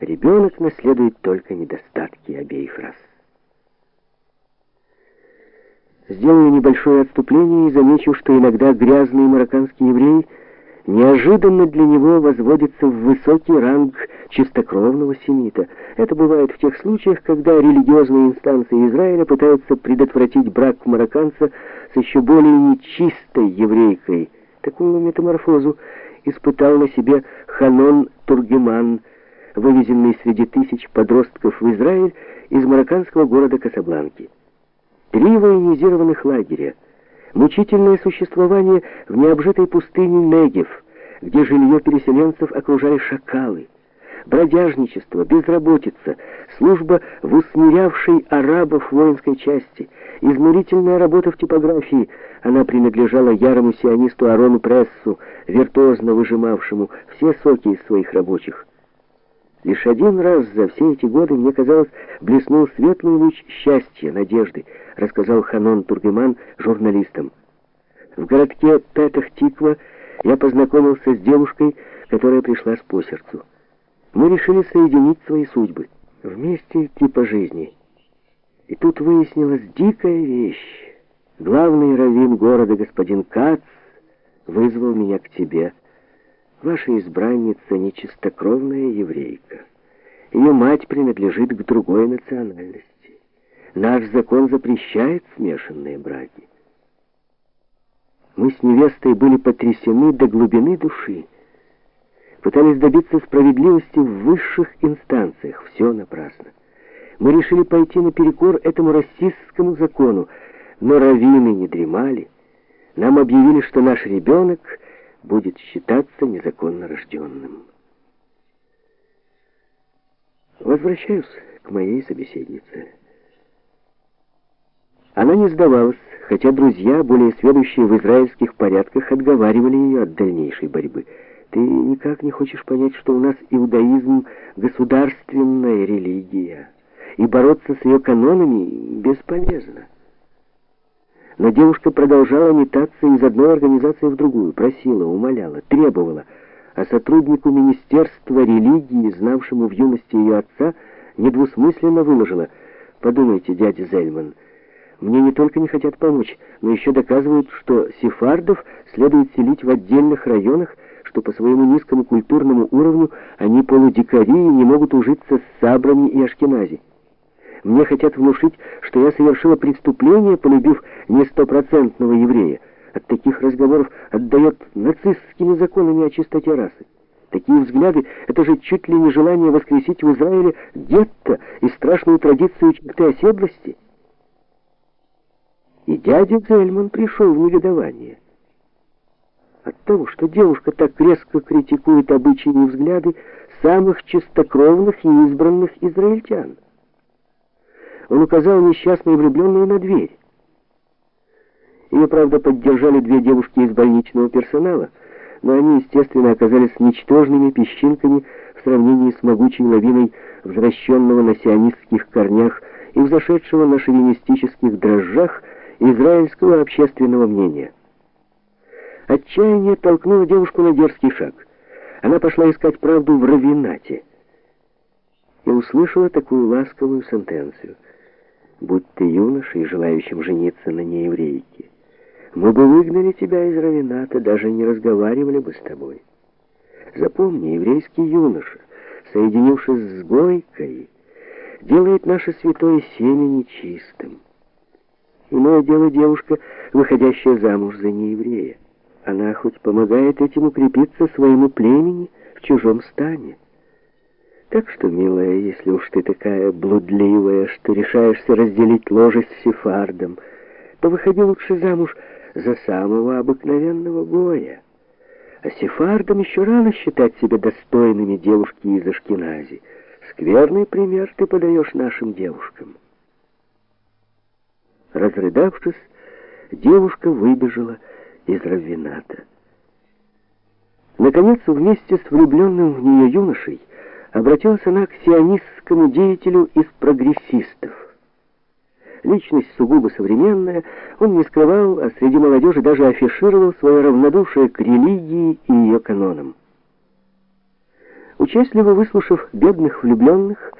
Ребенок наследует только недостатки обеих рас. Сделаю небольшое отступление и замечу, что иногда грязный марокканский еврей неожиданно для него возводится в высокий ранг чистокровного семита. Это бывает в тех случаях, когда религиозные инстанции Израиля пытаются предотвратить брак марокканца с еще более нечистой еврейкой. Такую метаморфозу испытал на себе Ханон Тургеман, вывезенный среди тысяч подростков в Израиль из марокканского города Касабланки. Три военизированных лагеря, мучительное существование в необжитой пустыне Негев, где жилье переселенцев окружали шакалы, бродяжничество, безработица, служба в усмирявшей арабов воинской части, изнурительная работа в типографии, она принадлежала ярому сионисту Арону Прессу, виртуозно выжимавшему все соки из своих рабочих. Лишь один раз за все эти годы, мне казалось, блеснул светлый луч счастья, надежды, рассказал Ханон Тургеман журналистам. В городке Петах-Тиква я познакомился с девушкой, которая пришлась по сердцу. Мы решили соединить свои судьбы, вместе идти по жизни. И тут выяснилась дикая вещь. Главный раввин города, господин Кац, вызвал меня к тебе. Ваша избранница нечистокровная еврейка. Ее мать принадлежит к другой национальности. Наш закон запрещает смешанные браки. Мы с невестой были потрясены до глубины души. Пытались добиться справедливости в высших инстанциях. Все напрасно. Мы решили пойти наперекор этому расистскому закону, но раввины не дремали. Нам объявили, что наш ребенок будет считаться незаконно рожденным. Возвращаюсь к моей собеседнице. Она не сдавалась, хотя друзья, более сведущие в израильских порядках, отговаривали ее от дальнейшей борьбы. Ты никак не хочешь понять, что у нас иудаизм — государственная религия, и бороться с ее канонами бесполезно. Но девушка продолжала метаться из одной организации в другую, просила, умоляла, требовала, а сотруднику Министерства религии, знавшему в юности ее отца, недвусмысленно выложила, «Подумайте, дядя Зельман, мне не только не хотят помочь, но еще доказывают, что сефардов следует селить в отдельных районах, что по своему низкому культурному уровню они полудикари и не могут ужиться с сабрами и ашкенази. Мне хотят внушить, что я совершила преступление, полюбив не стопроцентного еврея. От таких разговоров отдает нацистскими законами о чистоте расы. Такие взгляды — это же чуть ли не желание воскресить в Израиле гетто и страшную традицию черты оседлости. И дядя Зельман пришел в негодование. От того, что девушка так резко критикует обычаи и взгляды самых чистокровных и избранных израильтян он указал несчастной влюбленной на дверь. Ее, правда, поддержали две девушки из больничного персонала, но они, естественно, оказались ничтожными песчинками в сравнении с могучей лавиной возвращенного на сионистских корнях и взошедшего на шовинистических дрожжах израильского общественного мнения. Отчаяние толкнуло девушку на дерзкий шаг. Она пошла искать правду в равинате и услышала такую ласковую сентенцию — будь ты юношей, желающим жениться на нееврейке. Мы бы выгнали тебя из Равината, даже не разговаривали бы с тобой. Запомни, еврейский юноша, соединившись с Гойкой, делает наше святое семя нечистым. Иное дело девушка, выходящая замуж за нееврея. Она хоть помогает этим укрепиться своему племени в чужом стане. Так что, милая, если уж ты такая блудливая, что решаешься разделить ложе с сефардом, то выходи лучше замуж за самого обыкновенного гоя. А сефардам еще рано считать себя достойными девушки из Ашкенази. Скверный пример ты подаешь нашим девушкам. Разрыдавшись, девушка выбежала из раввината. Наконец, вместе с влюбленным в нее юношей, обратилась она к сионистскому деятелю из прогрессистов. Личность сугубо современная, он не скрывал, а среди молодежи даже афишировал свое равнодушие к религии и ее канонам. Участливо выслушав бедных влюбленных,